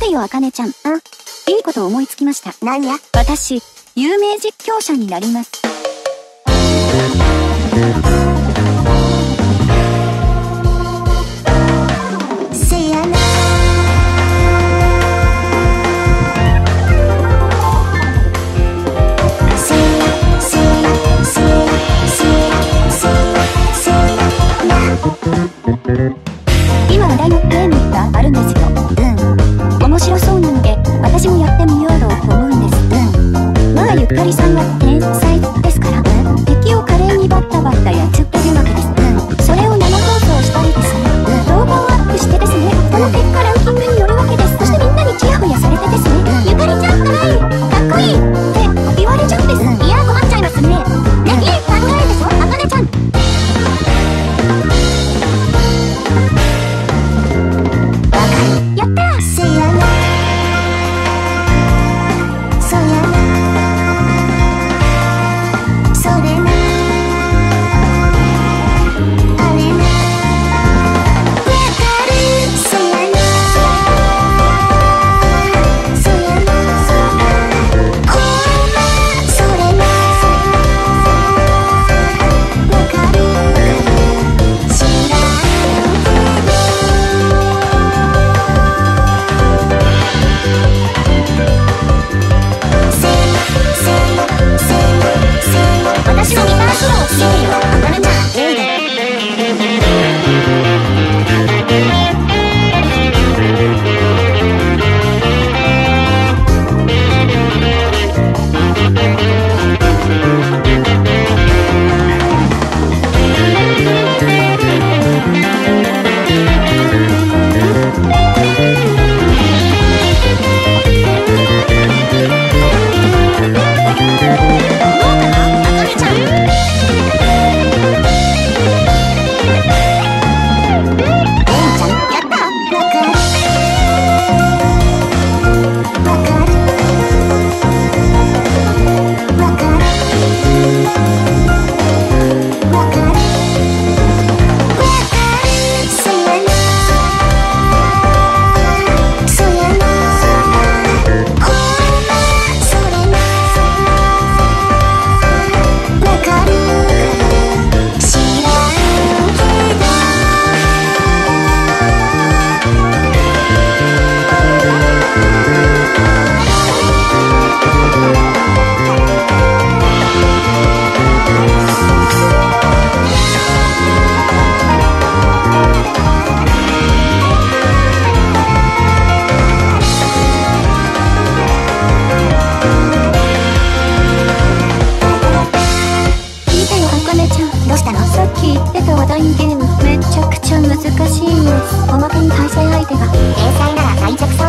てよ、あかねちゃん。うん。いいこと思いつきました。なんや？私、有名実況者になります。今話題のゲームがあるんですよ。うん。私もやってみようと思うんです。うん。まあゆかりさんは天才ですから。話題ゲーム。めちゃくちゃ難しいんです。おまけに対戦相手が。天才なら最弱